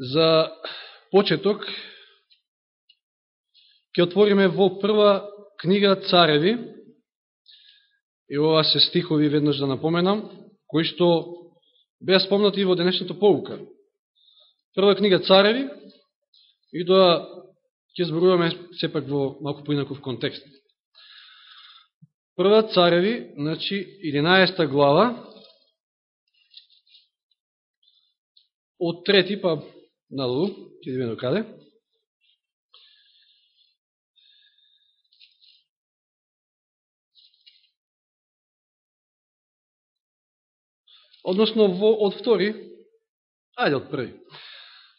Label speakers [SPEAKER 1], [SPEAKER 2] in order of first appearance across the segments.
[SPEAKER 1] За почеток, ќе отвориме во прва книга Цареви, и ова се стихови веднаш да напоменам, кои што беа спомнати и во денешната поука. Прва книга Цареви, и да ќе зборуваме сепак во малку поинаков контекст. Прва Цареви, значи 11 глава, од трети па надолу, ќе идеме до каде. Односно, во, од втори, ајде од први.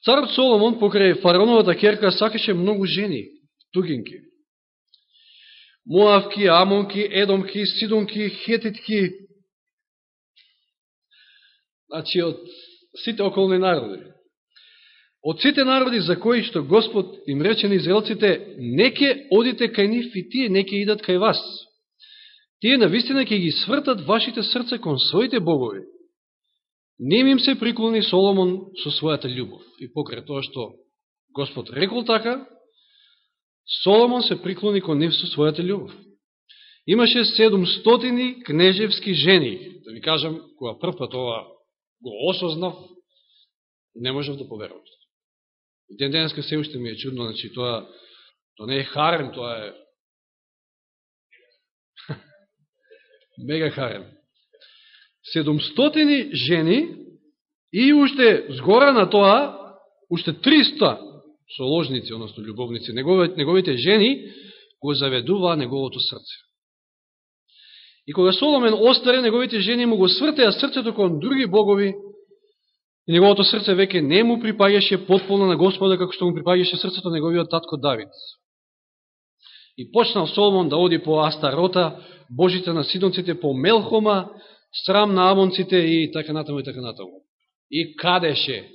[SPEAKER 1] Царот Соломон покрај фараоновата керка сакаше многу жени, тугинки. Моавки, Амонки, Едомки, Сидонки, Хетитки, значи од сите околни народи. Од сите народи за кои што Господ им рече на израелците, неке одите кај нив и тие неке идат кај вас. Тие на вистина ќе ги свртат вашите срца кон своите богови. Нем им се приклони Соломон со својата љубов. И покрај тоа што Господ рекол така, Соломон се приклони кон нив со својата љубов. Имаше 700 кнежевски жени. Да ви кажам, кога прв пат ова го осознав, не можев да поверувам. Ден денеска се уште ми е чудно, значи тоа, тоа не е харем, тоа е мега харем. 700 жени и уште згора на тоа, уште 300 соложници, односно љубовници, неговите, неговите жени го заведува неговото срце. И кога Соломен остаре, неговите жени му го свртеа срцето кон други богови, и неговото срце веќе не му припаѓаше потполно на Господа, како што му припаѓаше срцето на неговиот татко Давид. И почнал Соломон да оди по Астарота, божите на Сидонците, по Мелхома, срам на Амонците и така натаму и така натаму. И кадеше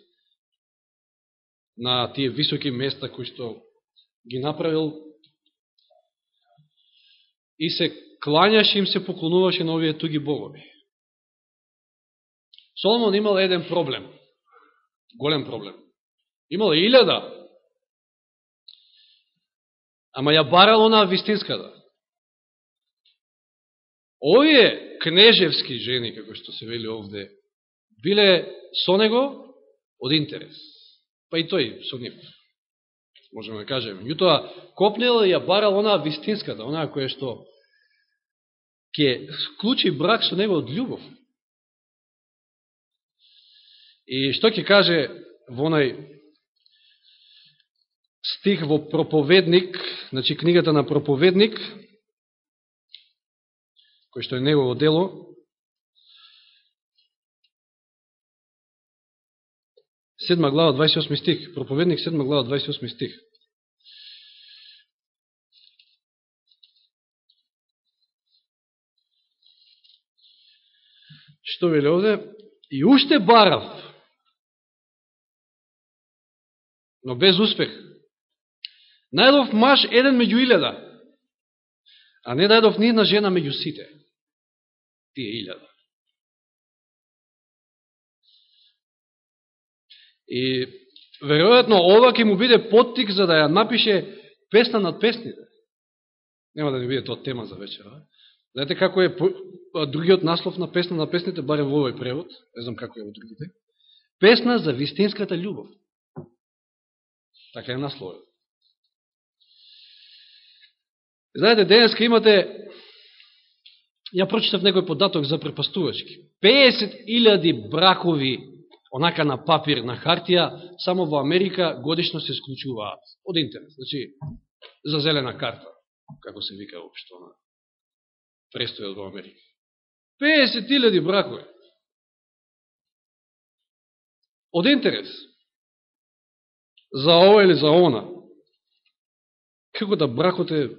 [SPEAKER 1] на тие високи места кои што ги направил и се кланяше им се поклонуваше на овие туги богови. Соломон имал еден проблем, голем проблем. Имал илјада, ама ја барал она вистинската. Овие кнежевски жени, како што се вели овде, биле со него од интерес. Па и тој со нив. Можеме да кажеме. Јутоа, копнел и ја барал она вистинската, она која што ќе склучи брак со него од љубов. И што ќе каже во нај стих во проповедник, значи книгата на проповедник, кој што е негово дело, седма глава, 28 стих, проповедник, седма глава, 28 стих. Што вели овде? И уште барав, но без успех. Најдов маж еден меѓу илјада, а не најдов ни една жена меѓу сите. Тие илјада. И веројатно ова ќе му биде поттик за да ја напише песна над песните. Нема да ни биде тоа тема за вечера. Знаете како е па, другиот наслов на песна на песните, барем во овој превод, не знам како е во другите. Песна за вистинската љубов. Така е насловен. Знаете, денеска имате, ја прочитав некој податок за препастувачки. 50.000 бракови, онака на папир, на хартија, само во Америка годишно се исклучуваат Од интернет. Значи, за зелена карта, како се вика обшто на престојот во Америка. 50.000 бракови. Од интерес. За ова или за она. Како да бракот е...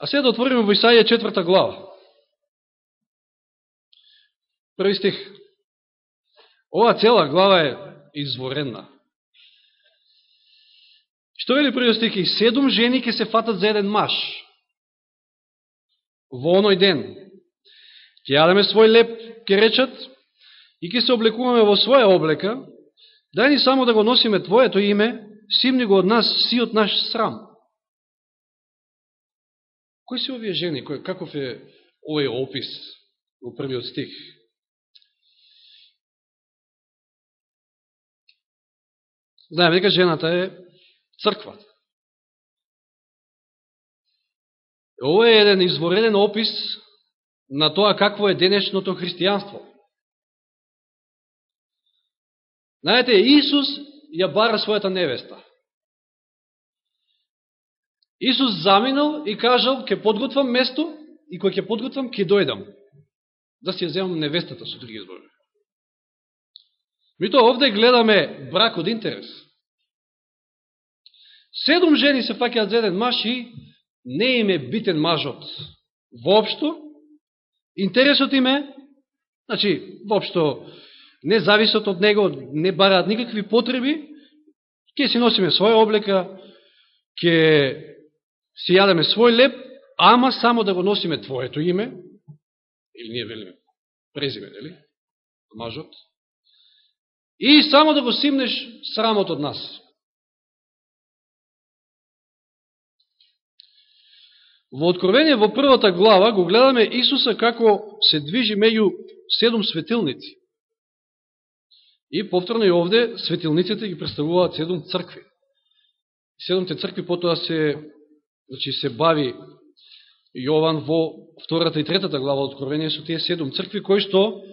[SPEAKER 1] А сега да отвориме во Исаија четврта глава. Први стих. Ова цела глава е изворена. Што вели првиот стих? И седум жени ќе се фатат за еден маж. во оној ден. Ќе јадеме свој леп, ќе речат, и ќе се облекуваме во своја облека, дај ни само да го носиме Твоето име, симни го од нас сиот наш срам. Кој се овие жени? Кој, каков е овој опис во првиот стих? Знаеме дека жената е црква. Ово е еден извореден опис на тоа какво е денешното христијанство. Знаете, Исус ја бара својата невеста. Исус заминал и кажал, ќе подготвам место и кој ќе подготвам, ќе дојдам. Да си ја земам невестата, со други зборови. Мито овде гледаме брак од интерес. Седум жени се факеат за еден маж и не им е битен мажот воопшто. Интересот им е, значи, вопшто, не зависот од него, не бараат никакви потреби, ќе си носиме своја облека, ќе си јадеме свој леп, ама само да го носиме Твоето име, или ние велиме презиме, нели? Мажот. И само да го симнеш срамот од нас. Во Откровение во првата глава го гледаме Исуса како се движи меѓу седум светилници. И повторно и овде светилниците ги представуваат седум цркви. Седумте цркви потоа се значи се бави Јован во втората и третата глава од Откровение со тие седум цркви, кои што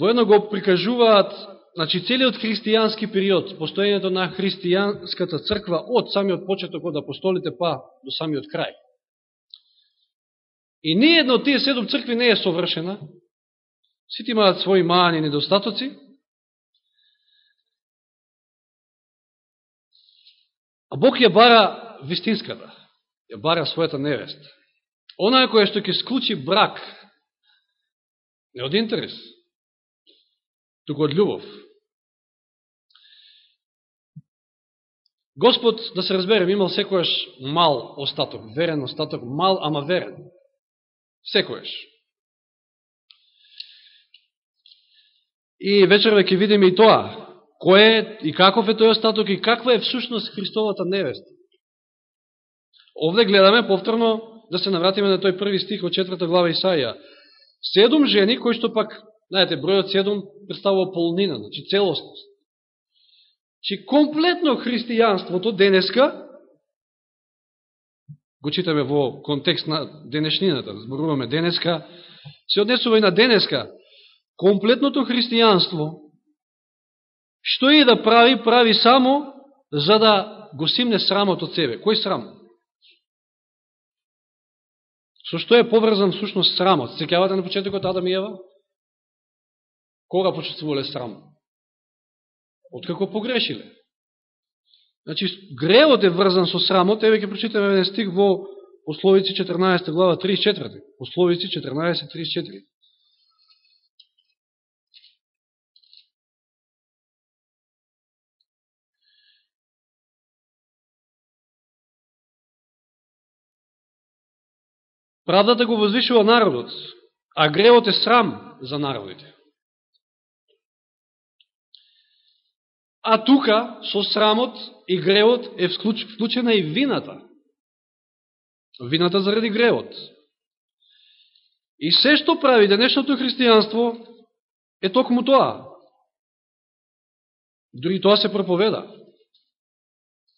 [SPEAKER 1] воедно го прикажуваат значи, целиот христијански период, постојањето на христијанската црква од самиот почеток од апостолите па до самиот крај. И ни една од тие седум цркви не е совршена, сите имаат своји мани недостатоци, а Бог ја бара вистинската, ја бара својата невеста. Она која што ќе склучи брак, не од интерес, туку од љубов. Господ, да се разберем, имал секојаш мал остаток, верен остаток, мал, ама верен. Секојаш. И вечерве ќе видиме и тоа, кој е и каков е тој остаток и каква е всушност Христовата невеста. Овде гледаме повторно да се навратиме на тој први стих од четврта глава Исаија. Седум жени, кои што пак, знаете, бројот седум представува полнина, значи целостност. Че комплетно христијанството денеска, го читаме во контекст на денешнината, зборуваме денеска, се однесува и на денеска. Комплетното христијанство, што и да прави, прави само за да го симне срамот од себе. Кој срам? Со што е поврзан всушност срамот? Секјавате на почетокот Адам и Ева? Кога почувствувале срам? Откако погрешиле. Значи, греот е врзан со срамот, еве ќе прочитаме еден стих во Пословици 14 глава 34. Пословици 14 34. Правдата го возвишува народот, а гревот е срам за народите. А тука, со срамот и гревот е вклучена и вината. Вината заради гревот. И се што прави денешното христијанство е токму тоа. Дори тоа се проповеда.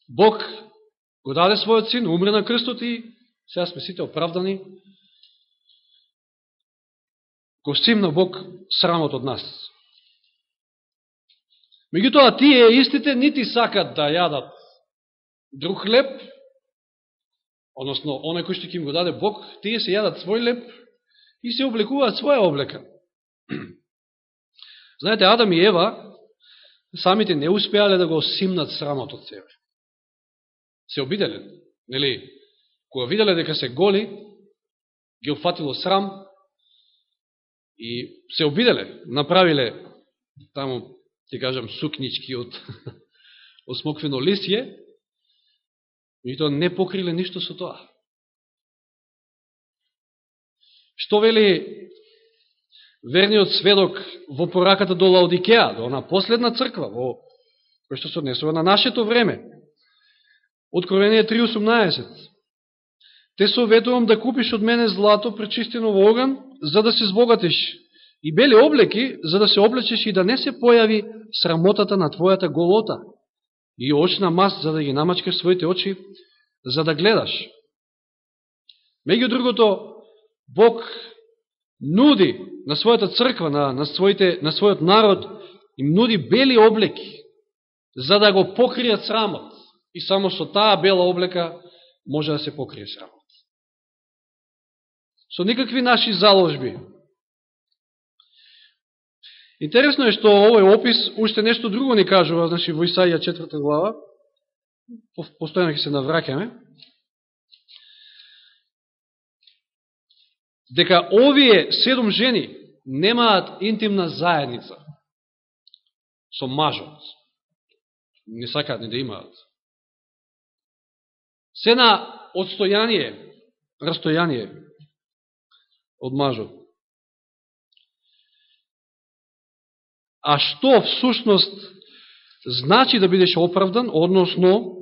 [SPEAKER 1] Бог го даде својот син, умре на крстот и сега сме сите оправдани, го симна Бог срамот од нас. Меѓутоа, тие истите нити сакат да јадат друг хлеб, односно, оној кој што ќе им го даде Бог, тие се јадат свој леп и се облекуваат своја облека. Знаете, Адам и Ева самите не успеале да го симнат срамот од себе. Се обиделе, нели? Кога виделе дека се голи, ги опфатило срам и се обиделе, направиле таму, ќе кажам, сукнички од, од смоквено лисје, и тоа не покриле ништо со тоа. Што вели верниот сведок во пораката до Лаодикеа, до она последна црква, во кој што се однесува на нашето време. Откровение 3.18. Те советувам да купиш од мене злато пречистено во оган, за да се збогатиш, и бели облеки, за да се облечеш и да не се појави срамотата на твојата голота, и очна маст, за да ги намачкаш своите очи, за да гледаш. Меѓу другото, Бог нуди на својата црква, на, на, своите, на својот народ, им нуди бели облеки, за да го покријат срамот. И само со таа бела облека може да се покрие срамот. Со никакви наши заложби. Интересно е што овој опис уште нешто друго ни кажува, значи во Исаија 4 глава, постојано ќе се навраќаме, дека овие седом жени немаат интимна заедница со мажот. Не сакаат ни да имаат. Се на одстојање, растојание од мажот. А што всушност значи да бидеш оправдан, односно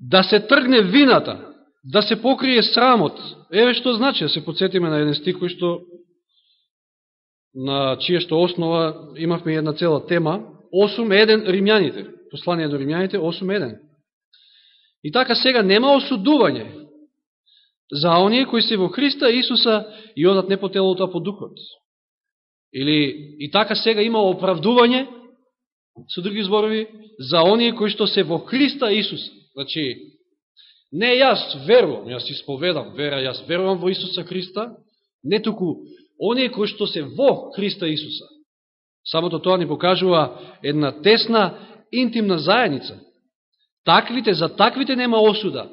[SPEAKER 1] да се тргне вината да се покрие срамот. Еве што значи, да се подсетиме на еден стих кој што на чија што основа имавме една цела тема, 8.1 Римјаните, послание до Римјаните 8.1. И така сега нема осудување за оние кои се во Христа Исуса и одат не по телото, а по духот. Или и така сега има оправдување, со други зборови, за оние кои што се во Христа Исуса. Значи, Не јас верувам, јас исповедам вера, јас верувам во Исуса Христа, не туку оние кои што се во Христа Исуса. Самото тоа ни покажува една тесна, интимна заедница. Таквите, за таквите нема осуда.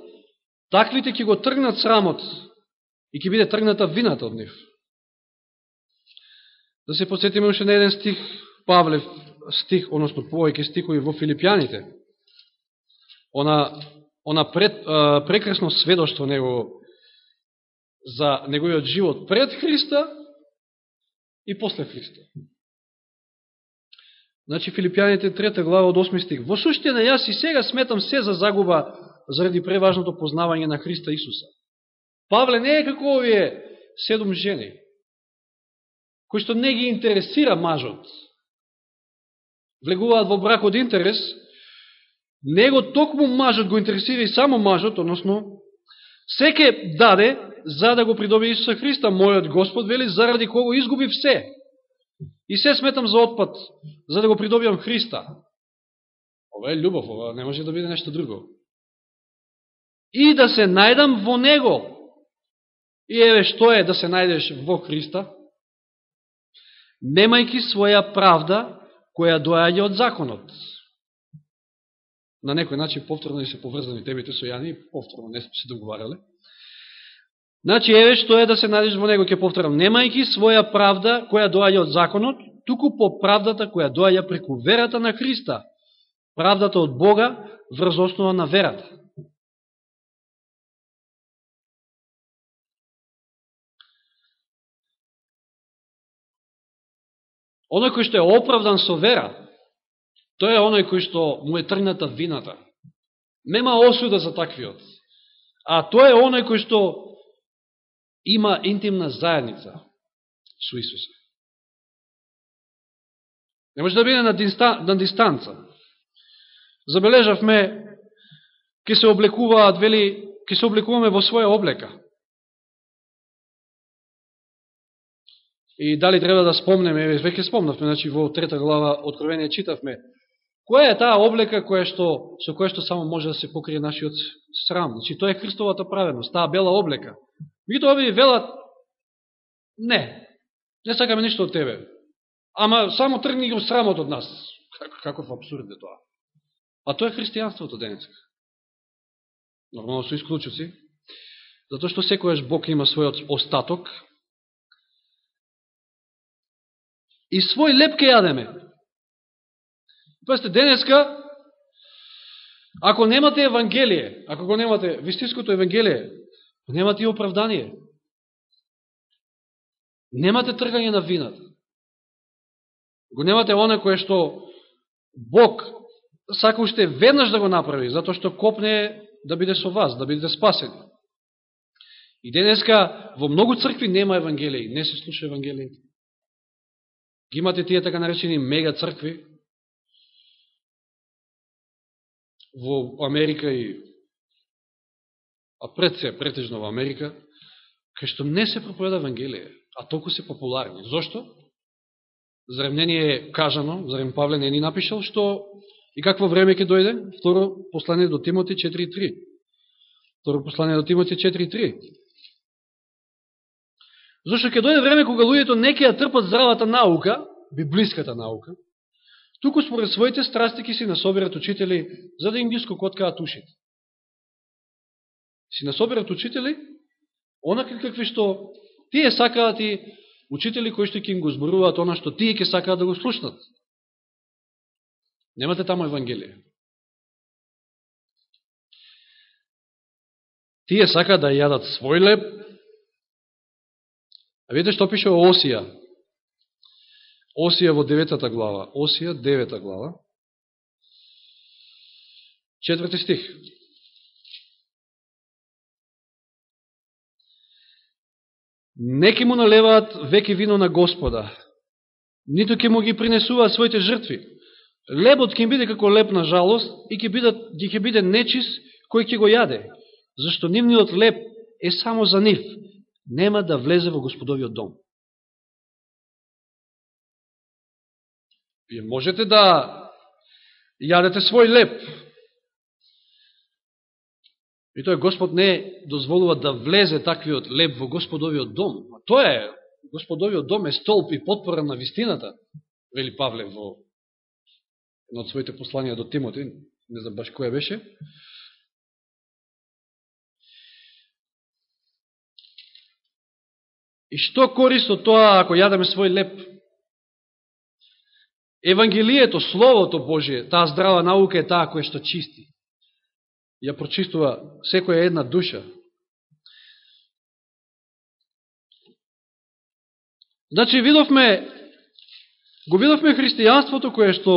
[SPEAKER 1] Таквите ќе го тргнат срамот и ќе биде тргната вината од нив. Да се посетиме уште на еден стих, Павлев стих, односно повеќе стихови во Филипјаните. Она она пред, а, прекрасно сведоштво него за неговиот живот пред Христа и после Христа. Значи, Филипјаните трета глава од 8 стих. Во суштина, јас и сега сметам се за загуба заради преважното познавање на Христа Исуса. Павле не е како овие седум жени, кои што не ги интересира мажот. Влегуваат во брак од интерес, него токму мажот го интересира и само мажот, односно, секе даде за да го придобие Исуса Христа, мојот Господ, вели, заради кого изгуби все. И се сметам за отпад, за да го придобијам Христа. Ова е љубов, ова не може да биде нешто друго. И да се најдам во Него. И еве што е да се најдеш во Христа? Немајки своја правда, која доаѓа од законот на некој начин повторно и се поврзани темите со Јани, повторно не се договарале. Значи, еве што е да се надиш во него, ќе повторам, немајки своја правда која доаѓа од законот, туку по правдата која доаѓа преку верата на Христа, правдата од Бога врз основа на верата. Оној кој што е оправдан со вера, Тој е оној кој што му е тргната вината. Нема осуда за таквиот. А тој е оној кој што има интимна заедница со Исуса. Не може да биде на, дистан, на дистанца. Забележавме, ке се облекуваат, вели, ке се облекуваме во своја облека. И дали треба да спомнеме, веќе спомнавме, значи во трета глава Откровение читавме, Која е таа облека која што, со која што само може да се покрие нашиот срам? Значи, тоа е Христовата праведност, таа бела облека. Мито овие велат, не, не сакаме ништо од тебе. Ама само тргни го срамот од нас. Как, каков абсурд е тоа? А тоа е христијанството денеска. Нормално со исклучуци. Затоа што секојаш Бог има својот остаток. И свој леп ке јадеме. Пасте, денеска, ако немате Евангелие, ако го немате вистинското Евангелие, немате и оправдание. Немате тргање на вината. Го немате оне кое што Бог сака уште веднаш да го направи, затоа што копне да биде со вас, да бидете спасени. И денеска во многу цркви нема евангелие, не се слуша евангелие. Ги имате тие така наречени мега цркви во Америка и а пред се, претежно во Америка, кај што не се проповеда Евангелие, а толку се популарни. Зошто? Зарем не ни е кажано, зарем Павле не ни напишал, што и какво време ќе дојде? Второ послание до Тимоти 4.3. Второ послание до Тимоти 4.3. Зошто ќе дојде време кога луѓето не ќе ја трпат здравата наука, библиската наука, туку според своите страсти ќе си насобират учители, за да им ги скокоткаат ушите. Си насобират учители, онакви какви што тие сакаат и учители кои што ќе им го зборуваат она што тие ќе сакаат да го слушнат. Немате тамо Евангелие. Тие сакаат да јадат свој леп. А видите што пише о Осија. Осија во деветата глава. Осија, девета глава. Четврти стих. Неки му налеваат веки вино на Господа, нито ќе му ги принесуваат своите жртви. Лебот ќе биде како леп на жалост и ќе биде, ќе биде нечис кој ќе го јаде, зашто нивниот леп е само за нив, нема да влезе во Господовиот дом. Вие можете да јадете свој леп, И тој Господ не дозволува да влезе таквиот леп во Господовиот дом. А тоа е, Господовиот дом е столб и подпора на вистината, вели Павле во едно од своите посланија до Тимоти, не знам баш која беше. И што користо тоа ако јадаме свој леп? Евангелието, Словото Божие, таа здрава наука е таа која што чисти ја прочистува секоја една душа. Значи, видовме, го видовме христијанството кое што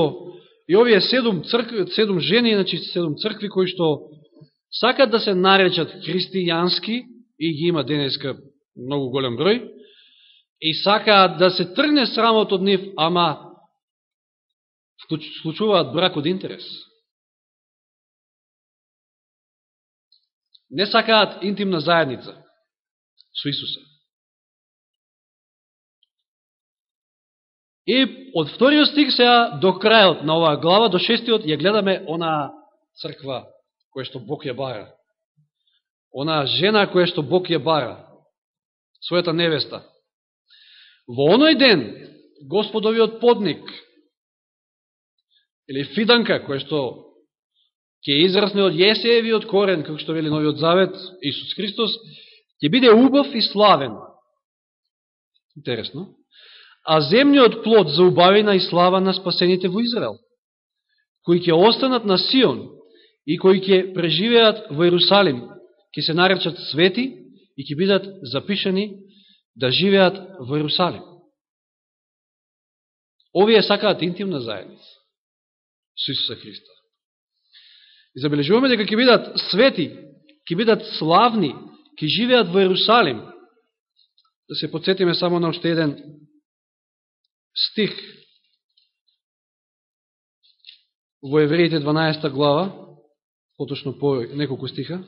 [SPEAKER 1] и овие седум, цркви, седум жени, значи седум цркви кои што сакат да се наречат христијански и ги има денеска многу голем број, и сакаат да се тргне срамот од нив, ама случуваат брак од интерес. не сакаат интимна заедница со Исуса. И од вториот стих сега до крајот на оваа глава, до шестиот, ја гледаме она црква која што Бог ја бара. Она жена која што Бог ја бара. Својата невеста. Во оној ден, Господовиот подник, или фиданка, која што ќе израсне од Јесеевиот корен, како што вели Новиот Завет, Исус Христос, ќе биде убав и славен. Интересно. А земниот плод за убавина и слава на спасените во Израел, кои ќе останат на Сион и кои ќе преживеат во Иерусалим, ќе се наречат свети и ќе бидат запишани да живеат во Иерусалим. Овие сакаат интимна заедница со Исуса Христа. И забележуваме дека ќе бидат свети, ќе бидат славни, ќе живеат во Иерусалим. Да се подсетиме само на уште еден стих во Евреите 12 глава, поточно по неколку стиха,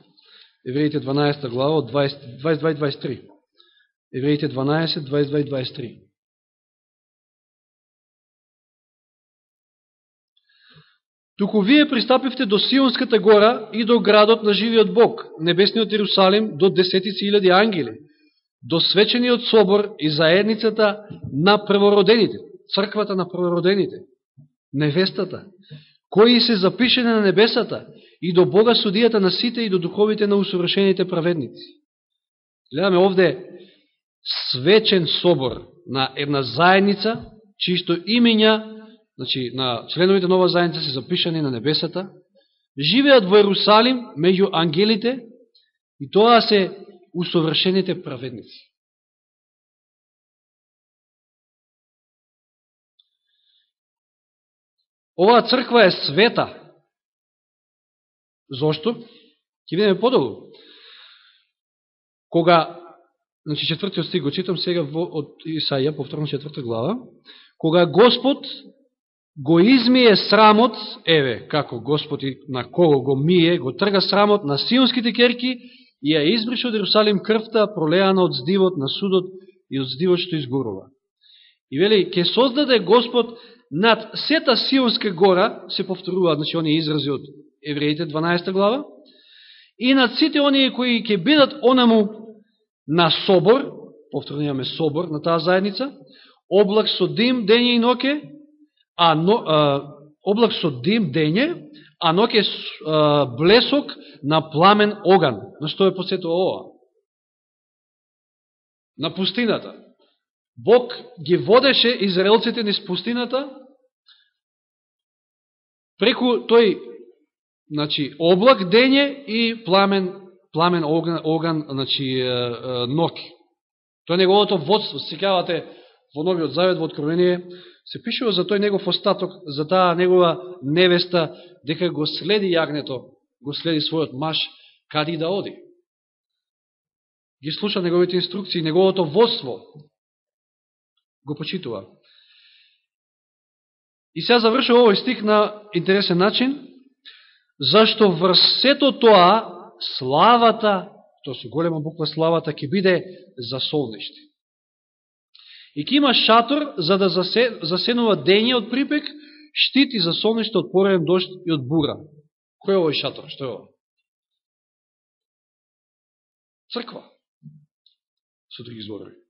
[SPEAKER 1] Евреите 12 глава од 22-23. Евреите 12, 22-23. Туку вие пристапивте до Сионската гора и до градот на живиот Бог, небесниот Иерусалим, до десетици илјади ангели, до свечениот собор и заедницата на првородените, црквата на првородените, невестата, кои се запишени на небесата, и до Бога судијата на сите и до духовите на усовршените праведници. Гледаме овде свечен собор на една заедница, чисто имења значи, на членовите нова заедница се запишани на небесата, живеат во Ерусалим меѓу ангелите и тоа се усовршените праведници. Оваа црква е света. Зошто? Ке видиме подолу. Кога, значи четвртиот стиг го читам сега од Исаја, повторно четврта глава, кога Господ го измие срамот, еве, како Господ и на кого го мие, го трга срамот на сионските керки и ја избрише од Иерусалим крвта, пролеана од здивот на судот и од здивот што изгорува. И вели, ке создаде Господ над сета Сионска гора, се повторуваат, значи, оние изрази од Евреите, 12 глава, и над сите оние кои ќе бидат онаму на собор, повторуваме собор на таа заедница, облак со дим дење и ноке, а, но, а облак со дим дење, а ноке а, блесок на пламен оган. На што е посетува ова? На пустината. Бог ги водеше израелците низ пустината преку тој значи, облак дење и пламен, пламен оган, оган значи, ноки. Тоа е неговото водство. Секавате во Новиот Завет, во Откровение, се пишува за тој негов остаток, за таа негова невеста, дека го следи јагнето, го следи својот маш, кади да оди. Ги слуша неговите инструкции, неговото водство, го почитува. И сега завршува овој стих на интересен начин, зашто врз сето тоа славата, тоа со голема буква славата, ќе биде за солниште. И ќе има шатор за да засенува дење од припек, штити за солнеште од порен дошт и од бура. Кој е овој шатор? Што е ова? Црква. Со други зборови.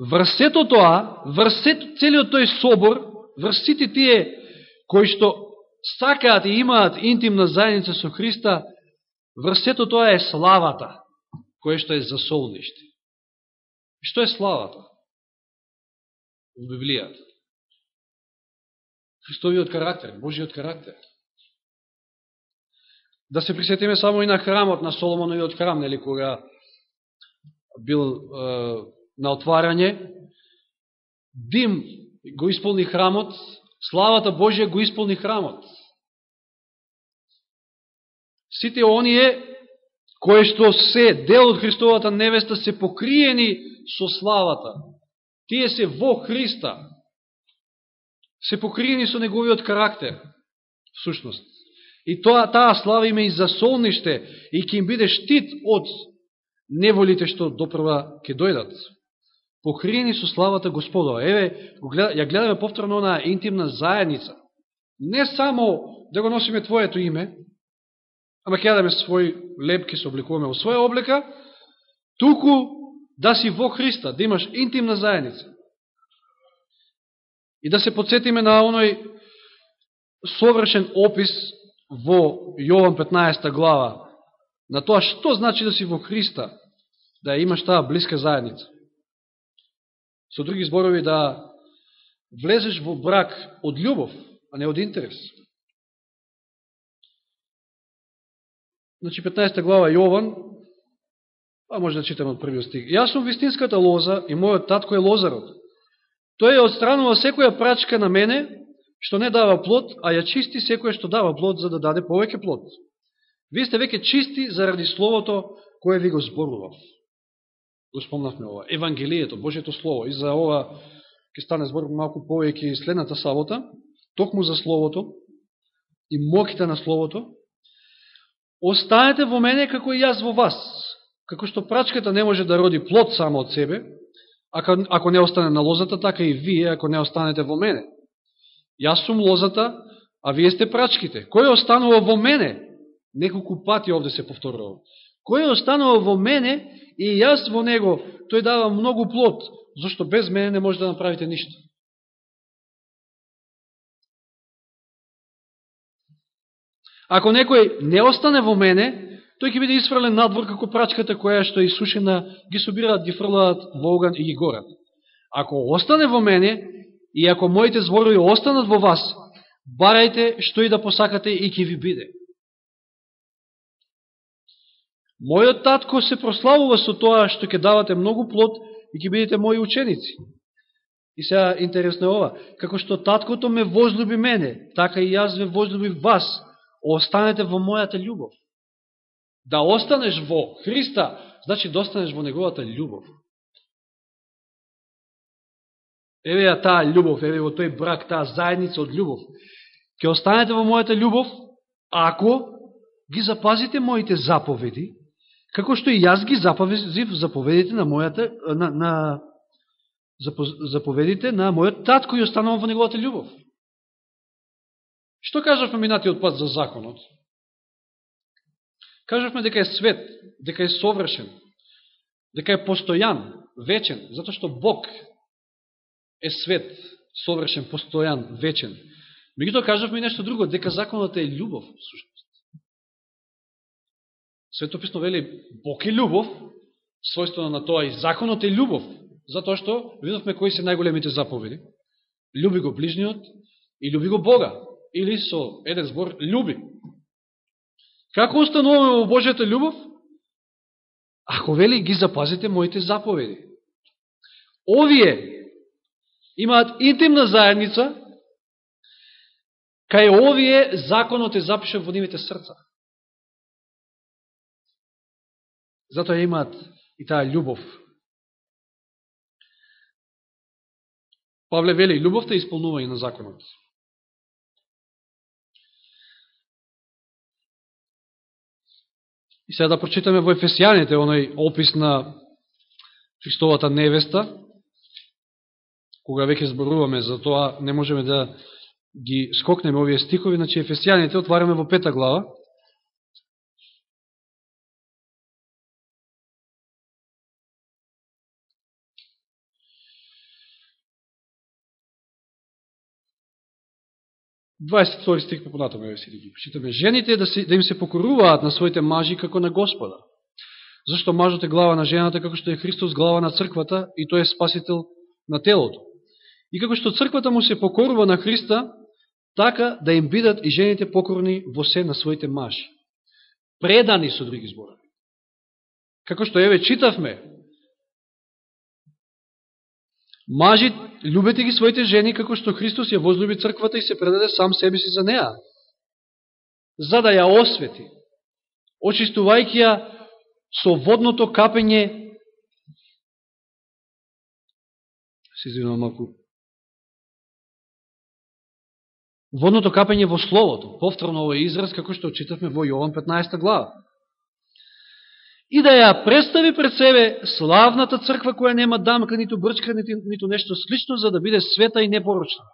[SPEAKER 1] Врсето тоа, врз целиот тој собор, врсите тие кои што сакаат и имаат интимна заедница со Христа, врсето тоа е славата, која што е засолниште. Што е славата? В Библијата. Христовиот карактер, Божиот карактер. Да се присетиме само и на храмот, на Соломоновиот храм, нели, кога бил е, на отварање, дим го исполни храмот, славата Божија го исполни храмот. Сите оние кои што се дел од Христовата невеста се покриени со славата. Тие се во Христа. Се покриени со неговиот карактер, всушност. И тоа, таа слава име и за солниште и ќе им биде штит од неволите што допрва ќе дојдат покриени со славата Господова. Еве, ја гледаме повторно на интимна заедница. Не само да го носиме Твоето име, ама ќе дадеме свој лепки, се обликуваме во своја облека, туку да си во Христа, да имаш интимна заедница. И да се подсетиме на оној совршен опис во Јован 15 глава, на тоа што значи да си во Христа, да имаш таа близка заедница. Со други зборови, да влезеш во брак од љубов, а не од интерес. Значи, 15 глава Јован, а може да читаме од првиот стиг. Јас сум вистинската лоза и мојот татко е лозарот. Тој е отстранува секоја прачка на мене, што не дава плод, а ја чисти секоја што дава плод, за да даде повеќе плод. Вие сте веќе чисти заради словото кое ви го зборував го спомнавме ова, Евангелието, Божието Слово, и за ова ќе стане збор малку повеќе следната сабота, токму за Словото и моките на Словото, останете во мене како и јас во вас, како што прачката не може да роди плод само од себе, ако, ако не остане на лозата, така и вие, ако не останете во мене. Јас сум лозата, а вие сте прачките. Кој останува во мене? Неколку пати овде се повторува. Кој останува во мене и јас во него, тој дава многу плод, зашто без мене не може да направите ништо. Ако некој не остане во мене, тој ќе биде исфрлен надвор како прачката која што е исушена, ги собираат, ги фрлаат во оган и ги горат. Ако остане во мене и ако моите зборови останат во вас, барајте што и да посакате и ќе ви биде. Мојот татко се прославува со тоа што ќе давате многу плод и ќе бидете мои ученици. И сега интересно е ова. Како што таткото ме возлюби мене, така и јас ве возлюби вас. Останете во мојата љубов. Да останеш во Христа, значи да останеш во неговата љубов. Еве ја таа љубов, еве во тој брак, таа заедница од љубов. Ке останете во мојата љубов, ако ги запазите моите заповеди, како што и јас ги запазив заповедите на мојата, на, на заповедите на мојот татко и останувам во неговата љубов. Што кажавме минатиот пат за законот? Кажавме дека е свет, дека е совршен, дека е постојан, вечен, затоа што Бог е свет, совршен, постојан, вечен. Меѓутоа кажавме и нешто друго, дека законот е љубов, сушност. Свето писно вели, Бог е љубов, својствено на тоа и законот е љубов, затоа што видовме кои се најголемите заповеди. Люби го ближниот и люби го Бога. Или со еден збор, люби. Како остануваме во Божјата љубов? Ако вели ги запазите моите заповеди. Овие имаат интимна заедница, кај овие законот е запишен во нивите срца. Затоа имаат и таа љубов. Павле вели, љубовта е исполнување на законот. И сега да прочитаме во Ефесијаните, оној опис на Христовата невеста, кога веќе зборуваме за тоа, не можеме да ги скокнеме овие стихови, значи Ефесијаните отвараме во пета глава, 22 стих попонатаме ве си да ги почитаме. Жените да, се, да им се покоруваат на своите мажи како на Господа. Зашто мажот е глава на жената, како што е Христос глава на црквата и тој е спасител на телото. И како што црквата му се покорува на Христа, така да им бидат и жените покорни во се на своите мажи. Предани со други зборови. Како што еве читавме, Мажи, любете ги своите жени како што Христос ја возлюби црквата и се предаде сам себе си за неа, за да ја освети, очистувајќи ја со водното капење се извинувам малку водното капење во Словото, повторно овој израз како што читавме во Јован 15 глава и да ја представи пред себе славната црква која нема дамка, ниту брчка, ниту, ниту нешто слично, за да биде света и непорочна.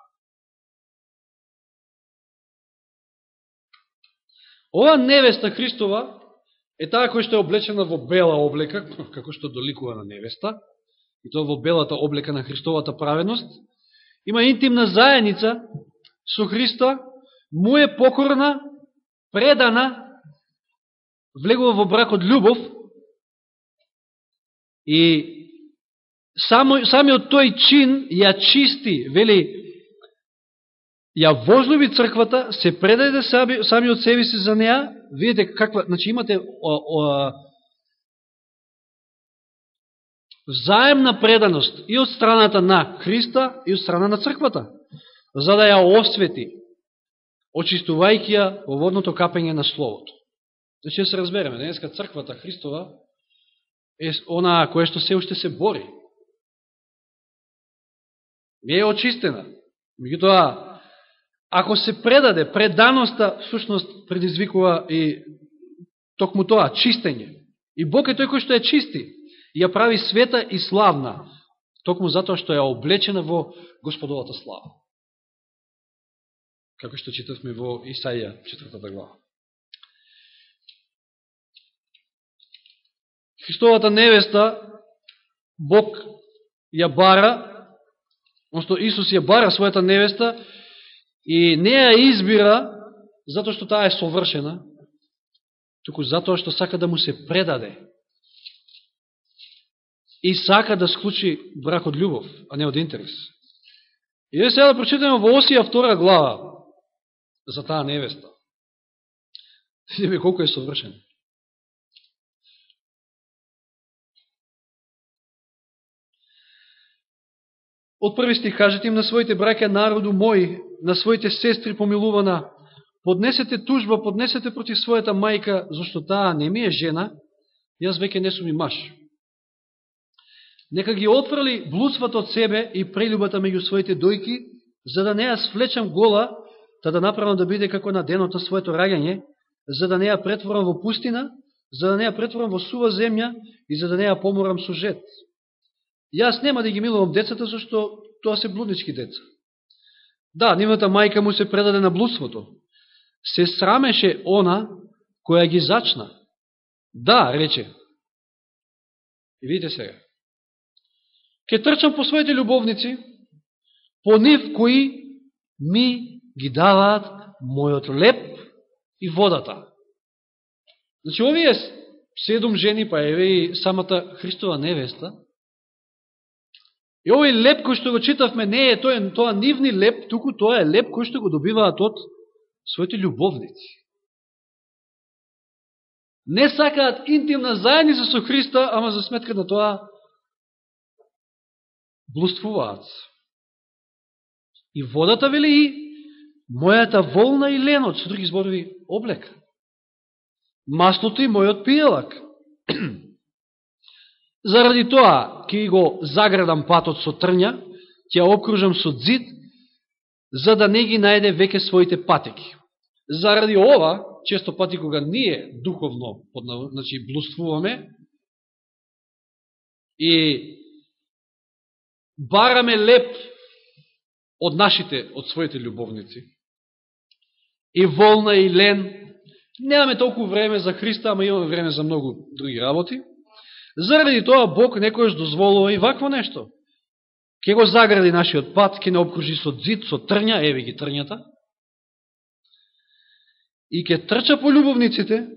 [SPEAKER 1] Ова невеста Христова е таа која што е облечена во бела облека, како што доликува на невеста, и тоа во белата облека на Христовата праведност, има интимна заедница со Христа, му е покорна, предана, влегува во брак од љубов, И само, самиот тој чин ја чисти, вели, ја возлюби црквата, се предаде сами, сами од себе си за неа, видите каква, значи имате о, о, заемна преданост и од страната на Христа и од страна на црквата, за да ја освети, очистувајќи ја во водното капење на Словото. Значи, да се разбереме, денеска црквата Христова е она која што се уште се бори. Не е очистена. Меѓутоа, ако се предаде, преданоста всушност предизвикува и токму тоа, чистење. И Бог е тој кој што ја чисти и ја прави света и славна, токму затоа што ја облечена во Господовата слава. Како што читавме во Исаија, четвртата глава. Христовата невеста, Бог ја бара, односто Исус ја бара својата невеста и не ја избира затоа што таа е совршена, туку затоа што сака да му се предаде и сака да склучи брак од љубов, а не од интерес. И да сега да прочитаме во Осија втора глава за таа невеста. Видиме колко е совршена. Од први стих кажете им на своите браќа народу мој, на своите сестри помилувана, поднесете тужба, поднесете против својата мајка, зашто таа не ми е жена, јас веќе не сум и маж. Нека ги отфрли блудството од себе и прелюбата меѓу своите дојки, за да не ја свлечам гола, та да направам да биде како на денот на своето раѓање, за да не ја претворам во пустина, за да не ја претворам во сува земја и за да не ја поморам со жет. Јас нема да ги милувам децата, зашто тоа се блуднички деца. Да, нивната мајка му се предаде на блудството. Се срамеше она која ги зачна. Да, рече. И видите сега. Ке трчам по своите любовници, по нив кои ми ги даваат мојот леп и водата. Значи, овие седум жени, па еве и самата Христова невеста, и овој леп кој што го читавме, не е тоа, тоа нивни леп, туку тоа е леп кој што го добиваат од своите љубовници. Не сакаат интимна заедница со Христа, ама за сметка на тоа блуствуваат. И водата, вели, и мојата волна и ленот, со други зборови, облека. Маслото и мојот пијалак. Заради тоа, ќе го заградам патот со трња, ќе обкружам со дзид, за да не ги најде веќе своите патеки. Заради ова, често пати кога ние духовно значи, блуствуваме и бараме леп од нашите, од своите љубовници, и волна и лен, немаме толку време за Христа, ама имаме време за многу други работи. Заради тоа Бог некојаш дозволува и вакво нешто. Ке го загради нашиот пат, ке не обкружи со дзид, со трња, еве ги трњата, и ке трча по љубовниците,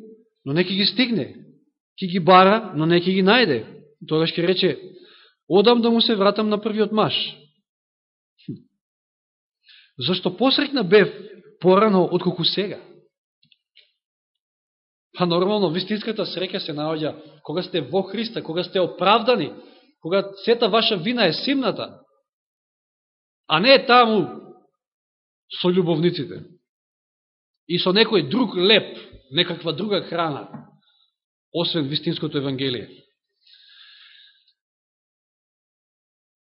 [SPEAKER 1] но не ке ги стигне. Ке ги бара, но не ке ги најде. Тогаш ке рече, одам да му се вратам на првиот маш. Зашто посрекна бев порано отколку сега? Па нормално, вистинската среќа се наоѓа кога сте во Христа, кога сте оправдани, кога сета ваша вина е симната, а не е таму со љубовниците и со некој друг леп, некаква друга храна, освен вистинското Евангелие.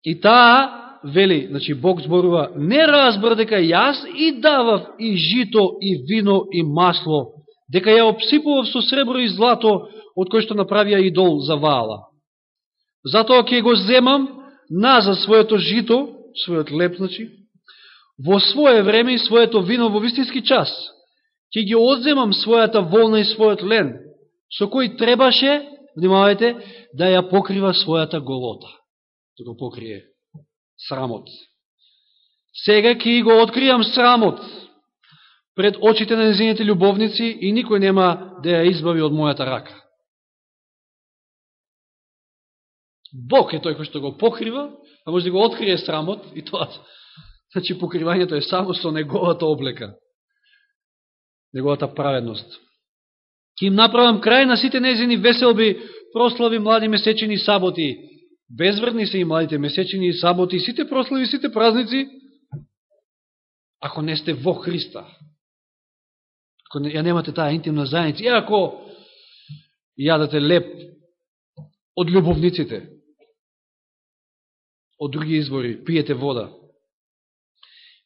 [SPEAKER 1] И таа, вели, значи Бог зборува, не разбра дека јас и давав и жито, и вино, и масло, дека ја обсипував со сребро и злато, од кој што направија идол за вала, Затоа ќе го земам назад своето жито, својот леп, значи, во свое време и своето вино во вистински час. Ќе ги одземам својата волна и својот лен, со кој требаше, внимавајте, да ја покрива својата голота да го покрие срамот. Сега ќе го откријам срамот пред очите на незините љубовници и никој нема да ја избави од мојата рака. Бог е тој кој што го покрива, а може да го открие срамот и тоа, значи покривањето е само со неговата облека, неговата праведност. Ке им направам крај на сите незини веселби, прослави, млади месечини саботи, безвредни се и младите месечини и саботи, и сите прослави, сите празници, ако не сте во Христа. Ако ја немате таа интимна заедница, и ако јадате леп од љубовниците, од други извори, пиете вода.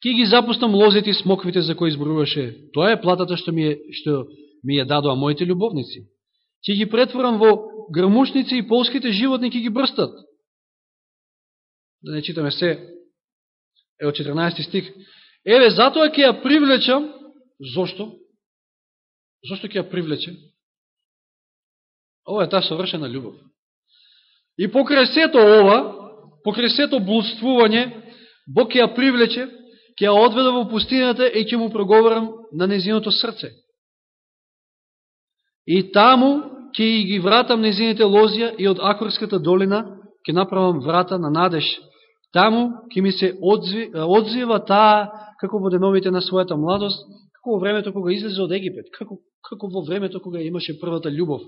[SPEAKER 1] Ки ги запустам лозите и смоквите за кои изборуваше. Тоа е платата што ми, е, што ми ја дадоа моите љубовници. Ки ги претворам во грмушници и полските животни ки ги брстат да не читаме се, е од 14 стих. Еве, затоа ќе ја привлечам, зошто? Зошто ќе ја привлече Ова е таа совршена љубов. И покрај сето ова, покрај сето блудствување, Бог ќе ја привлече, ќе ја одведа во пустината и ќе му проговорам на незиното срце. И таму ќе ги вратам незините лозија и од Акорската долина ќе направам врата на надеж Таму ќе ми се одзива таа, како во деновите на својата младост, како во времето кога излезе од Египет, како, како во времето кога имаше првата љубов,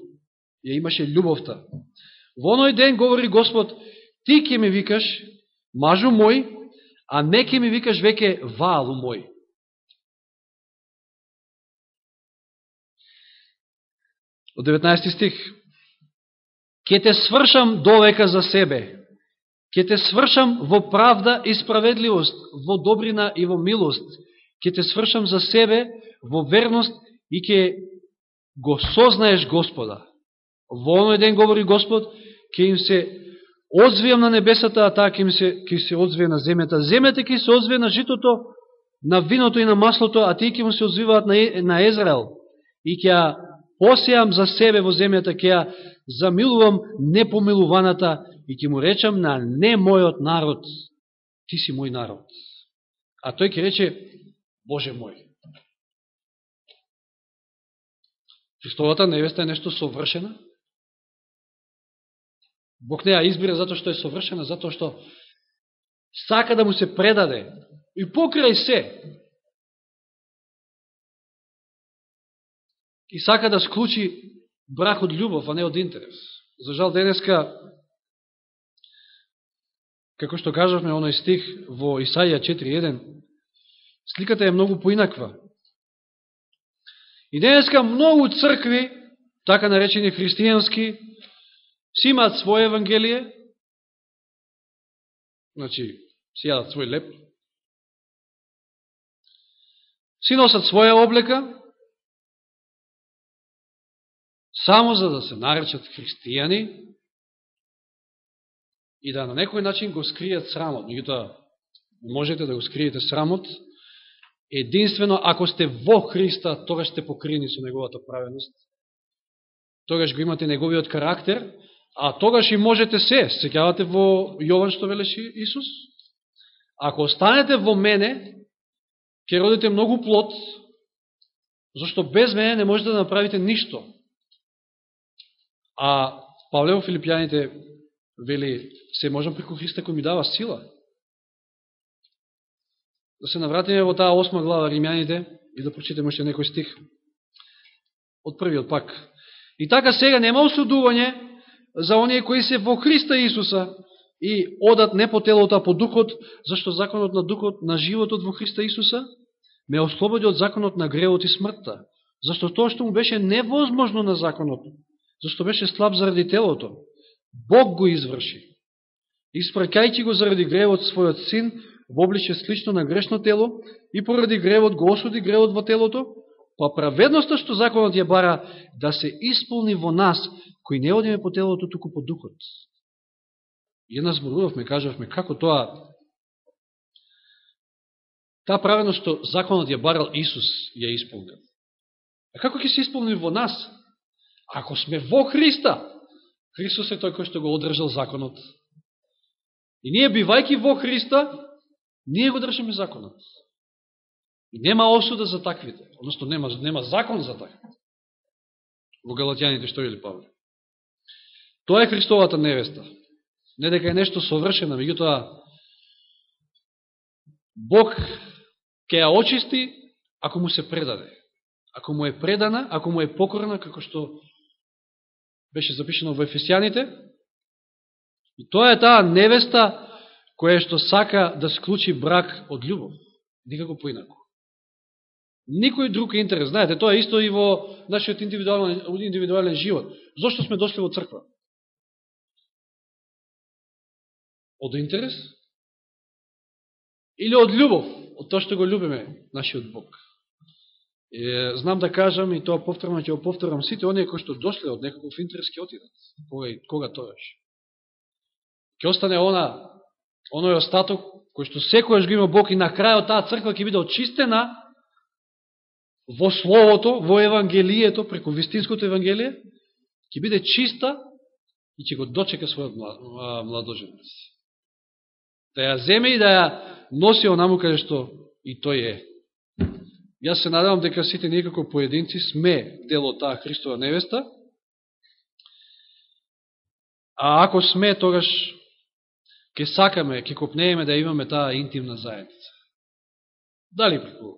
[SPEAKER 1] ја имаше љубовта. Во оној ден говори Господ, ти ќе ми викаш, мажу мој, а не ќе ми викаш веќе валу мој. Од 19 стих. Ке те свршам довека за себе. Ке те свршам во правда и справедливост, во добрина и во милост. Ке те свршам за себе во верност и ке го сознаеш Господа. Во оној ден говори Господ, ќе им се одзвијам на небесата, а таа ќе се, ќе се одзвие на земјата. Земјата ќе се одзвие на житото, на виното и на маслото, а тие ќе му се одзвиваат на, на Израел. И ќе ја посејам за себе во земјата, ќе ја замилувам непомилуваната и ќе му речам на не мојот народ, ти си мој народ. А тој ќе рече, Боже мој. Христовата невеста е нешто совршена, Бог не ја избира затоа што е совршена, затоа што сака да му се предаде. И покрај се. И сака да склучи брак од љубов, а не од интерес. За жал денеска, како што кажавме оној стих во Исаија 4.1, сликата е многу поинаква. И денеска многу цркви, така наречени христијански, си имаат своје Евангелие, значи, си јадат свој леп, си носат своја облека, само за да се наречат христијани и да на некој начин го скријат срамот. Меѓутоа, можете да го скриете срамот единствено ако сте во Христа, тогаш сте покрини со неговата праведност, тогаш го имате неговиот карактер, А тогаш и можете се, секјавате во Јован што велеше Исус? Ако останете во мене, ќе родите многу плод, зашто без мене не можете да направите ништо. А Павле во Филипјаните вели, се можам преку Христа кој ми дава сила. Да се навратиме во таа осма глава Римјаните и да прочитаме още некој стих. Од првиот пак. И така сега нема осудување за оние кои се во Христа Исуса и одат не по телото, а по духот, зашто законот на духот на животот во Христа Исуса ме ослободи од законот на гревот и смртта, зашто тоа што му беше невозможно на законот, зашто беше слаб заради телото, Бог го изврши. Испракајќи го заради гревот својот син, во обличе слично на грешно тело, и поради гревот го осуди гревот во телото, па праведноста што законот ја бара да се исполни во нас, кои не одиме по телото, туку по духот. И една зборувавме, кажавме, како тоа таа праведност што законот ја барал Исус ја исполнил. А како ќе се исполни во нас? Ако сме во Христа, Христос е тој кој што го одржал законот. И ние бивајки во Христа, ние го држаме законот. И нема осуда за таквите, одnosno нема, нема закон за таквите. Во Галатјаните што вели Павле? Тоа е Христовата невеста. Не дека е нешто совршено, меѓутоа Бог ќе ја очисти ако му се предаде. Ако му е предана, ако му е покорна, како што беше запишено во Ефесијаните. И тоа е таа невеста која што сака да склучи брак од љубов. Никако поинако. Никој друг интерес. Знаете, тоа е исто и во нашиот индивидуален, индивидуален живот. Зошто сме дошли во црква? Од интерес? Или од љубов? Од тоа што го любиме нашиот Бог? Е, знам да кажам и тоа повторно ќе го повторам сите оние кои што дошле од некаков интерес ќе отидат. Кога, кога тоаш? Ќе остане она, оној остаток кој што секојаш го има Бог и на крајот таа црква ќе биде очистена во Словото, во Евангелието, преку вистинското Евангелие, ќе биде чиста и ќе го дочека својот младоженец да ја земе и да ја носи онаму каде што и тој е. Јас се надавам дека сите некако поединци сме дел од таа Христова невеста, а ако сме, тогаш ќе сакаме, ќе копнееме да имаме таа интимна заедница. Дали преку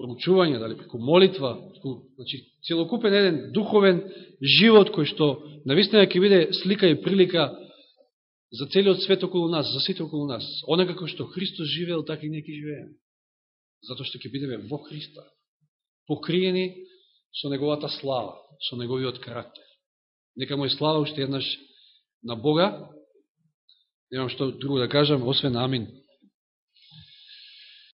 [SPEAKER 1] Промучување, дали преку молитва, преку, значи, целокупен еден духовен живот кој што навистина ќе биде слика и прилика за целиот свет околу нас, за сите околу нас. Она како што Христос живеел, така и ние ќе живееме. Затоа што ќе бидеме во Христа, покриени со Неговата слава, со Неговиот карактер. Нека му е слава уште еднаш на Бога. Немам што друго да кажам, освен амин.